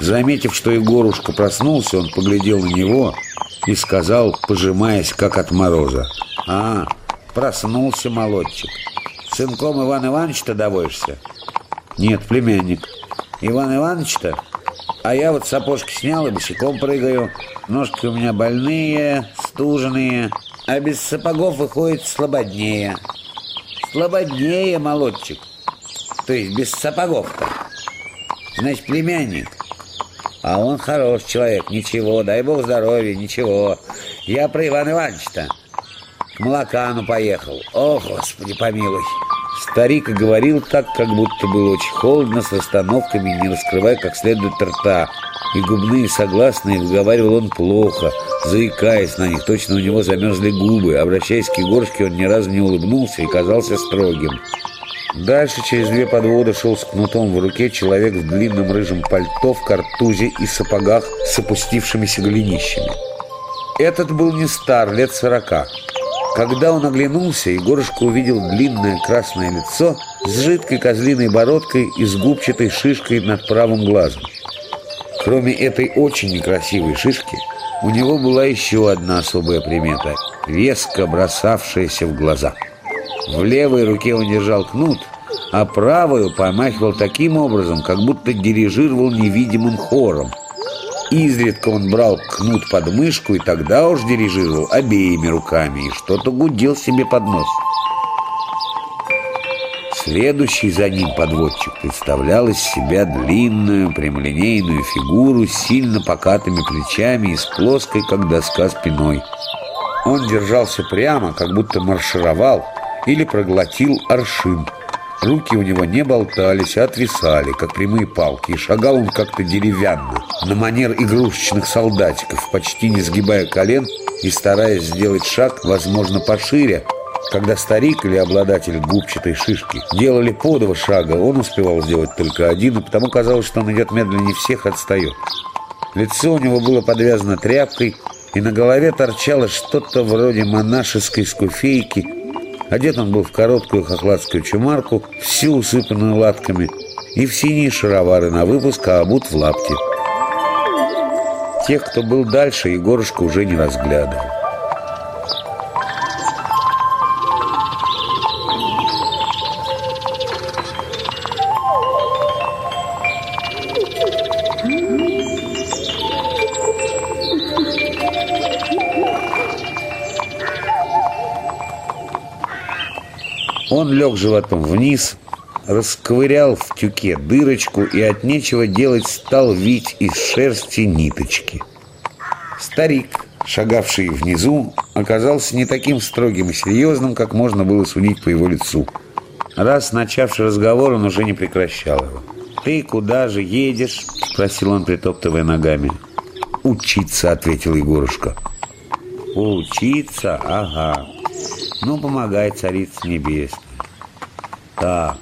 Заметив, что Егорушка проснулся, он поглядел на него и сказал, пожимаясь, как от мороза. «А, проснулся молодчик. Сынком Иван Иванович-то доводишься?» «Нет, племянник». «Иван Иванович-то? А я вот сапожки снял и босиком прыгаю. Ножки у меня больные, стуженные, а без сапогов выходит слабоднее». «Слабоднее, молодчик. То есть без сапогов-то. Значит, племянник. А он хороший человек, ничего, дай бог здоровья, ничего. Я про Ивана Ивановича-то. К молокану поехал. О, Господи, помилуй. Старик говорил так, как будто было очень холодно, с расстановками, не раскрывая как следует рта. И губные согласные выговаривал он плохо, заикаясь на них. Точно у него замерзли губы. Обращаясь к Егорушке, он ни разу не улыбнулся и казался строгим. Дальше через две подводы шел с кнутом в руке человек в длинном рыжем пальто, в картузе и сапогах с опустившимися голенищами. Этот был не стар, лет сорока. Когда он оглянулся, Егорушка увидел длинное красное лицо с жидкой козлиной бородкой и с губчатой шишкой над правым глазом. Кроме этой очень некрасивой шишки, у него была еще одна особая примета, резко бросавшаяся в глаза – в левой руке он держал кнут, а правую помахивал таким образом, как будто дирижировал невидимым хором. Изредка он брал кнут под мышку и тогда уж дирижировал обеими руками и что-то гудел себе под нос. Следующий за ним подводчик представлял из себя длинную прямолинейную фигуру с сильно покатыми плечами и с плоской, как доска, спиной. Он держался прямо, как будто маршировал – или проглотил аршин. Руки у него не болтались, а отвисали, как прямые палки, и шагал он как-то деревянно, на манер игрушечных солдатиков, почти не сгибая колен и стараясь сделать шаг, возможно, пошире. Когда старик или обладатель губчатой шишки делали по два шага, он успевал сделать только один, и потому казалось, что он идет медленнее всех, отстает. Лицо у него было подвязано тряпкой, и на голове торчало что-то вроде монашеской скуфейки – Одет он был в короткую хохладскую чумарку, всю усыпанную латками, и в синие шаровары на выпуск, а обут в лапти. Тех, кто был дальше, Егорушка уже не разглядывал. Он лег животом вниз, расковырял в тюке дырочку и от нечего делать стал вить из шерсти ниточки. Старик, шагавший внизу, оказался не таким строгим и серьезным, как можно было судить по его лицу. Раз начавший разговор, он уже не прекращал его. «Ты куда же едешь?» – спросил он, притоптывая ногами. «Учиться», – ответил Егорушка. «Учиться? Ага. Ну, помогай, царица небесная. Так,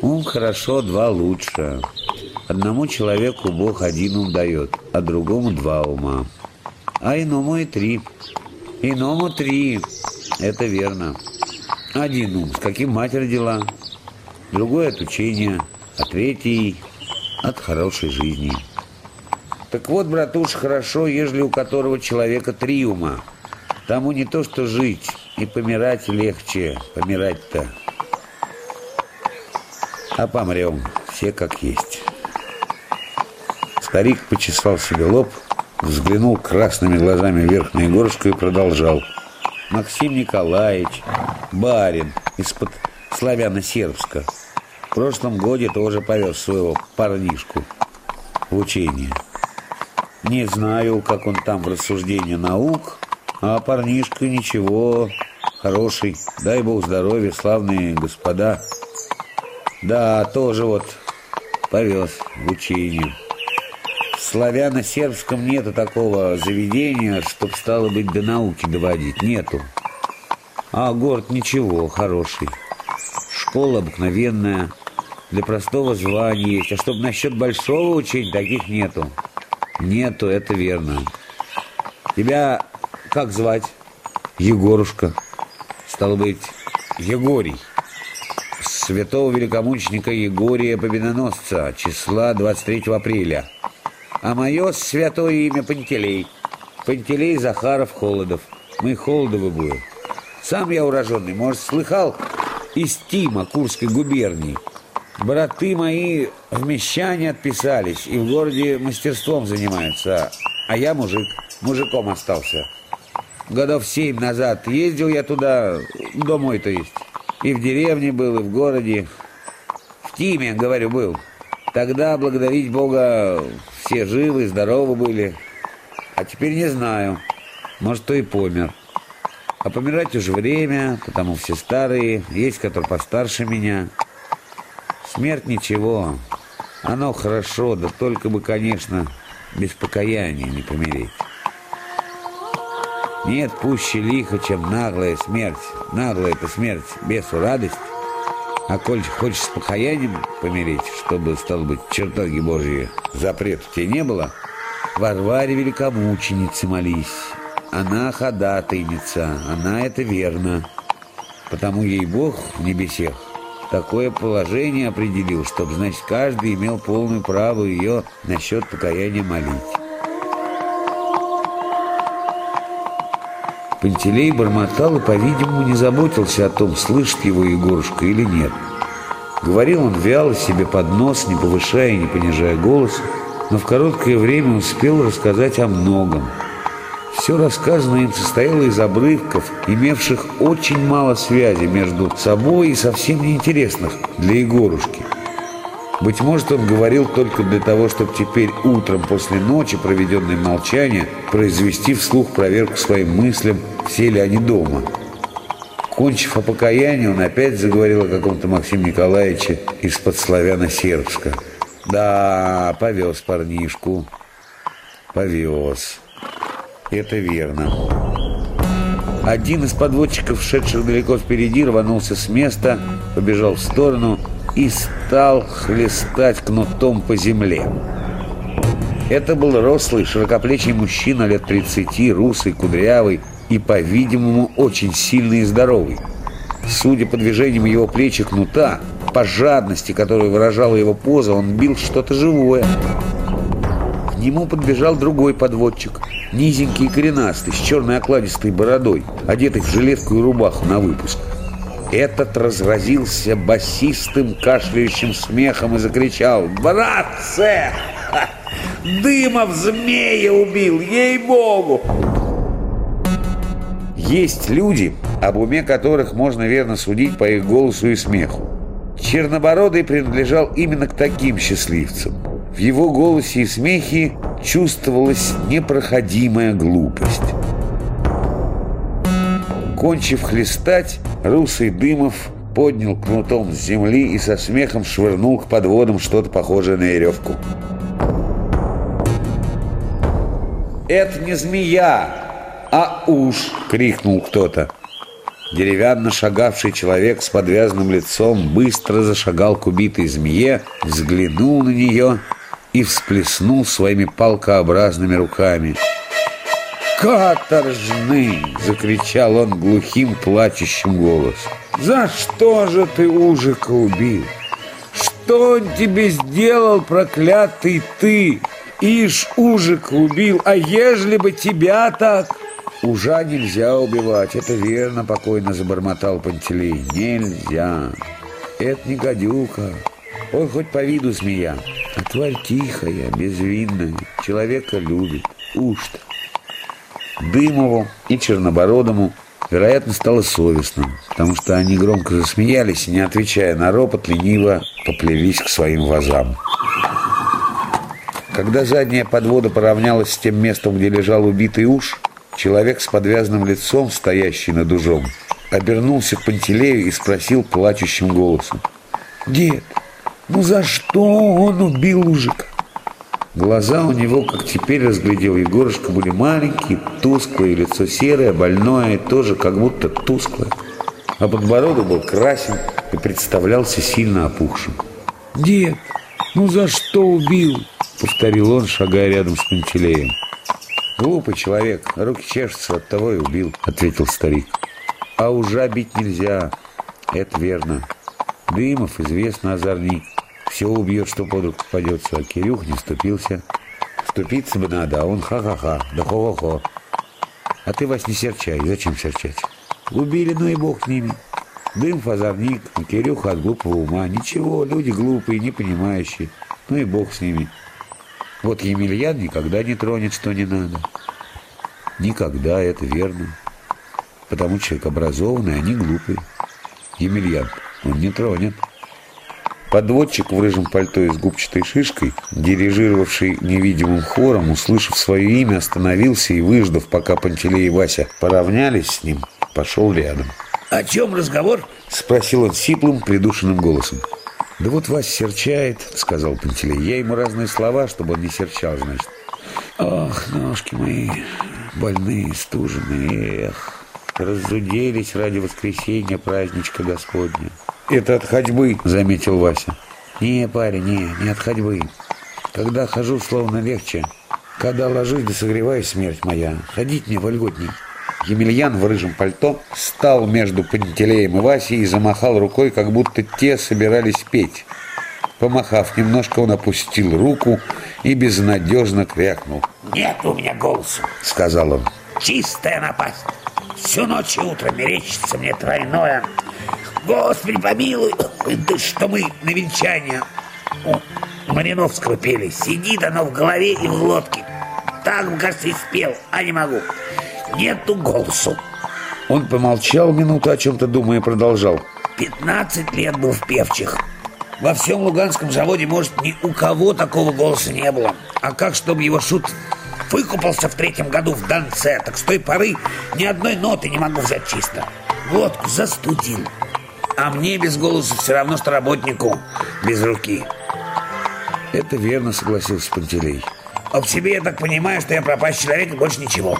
ум хорошо, два лучше. Одному человеку Бог один ум дает, а другому два ума. А иному и три. Иному три. Это верно. Один ум, с каким мать родила. Другой от учения, а третий от хорошей жизни. Так вот, братуш, хорошо, ежели у которого человека три ума. Тому не то, что жить, и помирать легче, помирать-то. А помрем, все как есть. Старик почесал себе лоб, взглянул красными глазами вверх на Егорушку и продолжал. Максим Николаевич, барин из-под славяно-сербска, в прошлом годе тоже повез своего парнишку в учение. Не знаю, как он там в рассуждении наук, а парнишка ничего, хороший, дай бог здоровья, славные господа. Да, тоже вот повез в учение. В славяно-сербском нету такого заведения, чтоб стало быть до науки доводить. Нету. А город ничего, хороший. Школа обыкновенная, для простого звания есть. А чтоб насчет большого учения, таких нету. Нету, это верно. Тебя как звать? Егорушка. Стало быть, Егорий. Святого великомученика Егория Победоносца, числа 23 апреля. А мое святое имя Пантелей. Пантелей Захаров Холодов. Мы Холодовы будем. Сам я уроженный, может, слыхал, из Тима, Курской губернии. Браты мои в мещане отписались и в городе мастерством занимаются, а я мужик, мужиком остался. Годов семь назад ездил я туда, домой то есть. И в деревне был, и в городе. В Тиме, говорю, был. Тогда, благодарить Бога, все живы, здоровы были. А теперь не знаю. Может, то и помер. А помирать уже время, потому все старые, есть, которые постарше меня. Смерть ничего, оно хорошо, да только бы, конечно, без покаяния не помереть. Нет пуще лихо, чем наглая смерть. Наглая это смерть, бесу радость. А коль хочешь с покаянием помереть, чтобы, стало быть, чертоги Божьи запрету тебе не было, Варваре великомученице молись. Она ходатайница, она это верно. Потому ей Бог в небесех такое положение определил, чтобы, значит, каждый имел полную право ее насчет покаяния молить. Пантелей бормотал и, по-видимому, не заботился о том, слышит его Егорушка или нет. Говорил он вяло себе под нос, не повышая и не понижая голос, но в короткое время успел рассказать о многом. Все рассказанное им состояло из обрывков, имевших очень мало связи между собой и совсем неинтересных для Егорушки. Быть может, он говорил только для того, чтобы теперь утром после ночи, проведенной молчания, произвести вслух проверку своим мыслям, все ли они дома. Кончив о покаянии, он опять заговорил о каком-то Максиме Николаевиче из-под славяно-сербска. Да, повез парнишку. Повез. Это верно. Один из подводчиков, шедших далеко впереди, рванулся с места, побежал в сторону и стал хлестать кнутом по земле. Это был рослый, широкоплечий мужчина лет 30, русый, кудрявый и, по-видимому, очень сильный и здоровый. Судя по движениям его плеч и кнута, по жадности, которую выражала его поза, он бил что-то живое. К нему подбежал другой подводчик, низенький и коренастый, с черной окладистой бородой, одетый в жилетку и рубаху на выпуск. Этот разразился басистым кашляющим смехом и закричал «Братцы! Дымов змея убил, ей-богу!» Есть люди, об уме которых можно верно судить по их голосу и смеху. Чернобородый принадлежал именно к таким счастливцам. В его голосе и смехе чувствовалась непроходимая глупость. Кончив хлестать, русый Дымов поднял кнутом с земли и со смехом швырнул к подводам что-то похожее на веревку. «Это не змея, а уж!» — крикнул кто-то. Деревянно шагавший человек с подвязанным лицом быстро зашагал к убитой змее, взглянул на нее и всплеснул своими палкообразными руками. «Каторжный!» — закричал он глухим, плачущим голосом. «За что же ты Ужика убил? Что он тебе сделал, проклятый ты? Ишь, Ужик убил, а ежели бы тебя так...» «Ужа нельзя убивать, это верно», — покойно забормотал Пантелей. «Нельзя. Это не гадюка. Он хоть по виду змея, а тварь тихая, безвинная, человека любит. Уж-то». Дымову и Чернобородому, вероятно, стало совестно, потому что они громко засмеялись и, не отвечая на ропот, лениво поплелись к своим вазам. Когда задняя подвода поравнялась с тем местом, где лежал убитый уж, человек с подвязанным лицом, стоящий над ужом, обернулся к Пантелею и спросил плачущим голосом. «Дед, ну за что он убил ужика?» Глаза у него, как теперь разглядел Егорушка, были маленькие, тусклые, лицо серое, больное, тоже как будто тусклое. А подбородок был красен и представлялся сильно опухшим. «Дед, ну за что убил?» — повторил он, шагая рядом с Пантелеем. «Глупый человек, руки чешутся, от того и убил», — ответил старик. «А уже бить нельзя, это верно. Дымов, известно, озорник. Все убьет, что под руку попадется, Кирюх не вступился. Вступиться бы надо, а он ха-ха-ха, да хо-хо-хо. А ты, Вась, не серчай. Зачем серчать? Убили, ну и бог с ними. Дым озорник, а Кирюха от глупого ума. Ничего, люди глупые, не понимающие. Ну и бог с ними. Вот Емельян никогда не тронет, что не надо. Никогда, это верно. Потому человек образованный, а не глупый. Емельян, он не тронет. Подводчик в рыжем пальто и с губчатой шишкой, дирижировавший невидимым хором, услышав свое имя, остановился и, выждав, пока Пантелей и Вася поравнялись с ним, пошел рядом. «О чем разговор?» — спросил он сиплым, придушенным голосом. «Да вот Вася серчает», — сказал Пантелей. «Я ему разные слова, чтобы он не серчал, значит». «Ох, ножки мои, больные, стуженные, эх, разуделись ради воскресенья праздничка Господня». «Это от ходьбы», — заметил Вася. «Не, парень, не, не от ходьбы. Когда хожу, словно легче. Когда ложусь, да согреваюсь, смерть моя. Ходить мне вольготней». Емельян в рыжем пальто стал между Пантелеем и Васей и замахал рукой, как будто те собирались петь. Помахав немножко, он опустил руку и безнадежно крякнул. «Нет у меня голоса», — сказал он. «Чистая напасть. Всю ночь и утро мерещится мне тройное. Господи, помилуй, да что мы на венчание у Мариновского пели. Сидит оно в голове и в глотке. Так, кажется, и спел, а не могу. Нету голосу. Он помолчал минуту, о чем-то думая, продолжал. Пятнадцать лет был в певчих. Во всем Луганском заводе, может, ни у кого такого голоса не было. А как, чтобы его шут выкупался в третьем году в Донце, так с той поры ни одной ноты не могу взять чисто. Водку застудил. А мне без голоса все равно, что работнику без руки. Это верно, согласился Пантелей. А в себе я так понимаю, что я пропащий человек и больше ничего.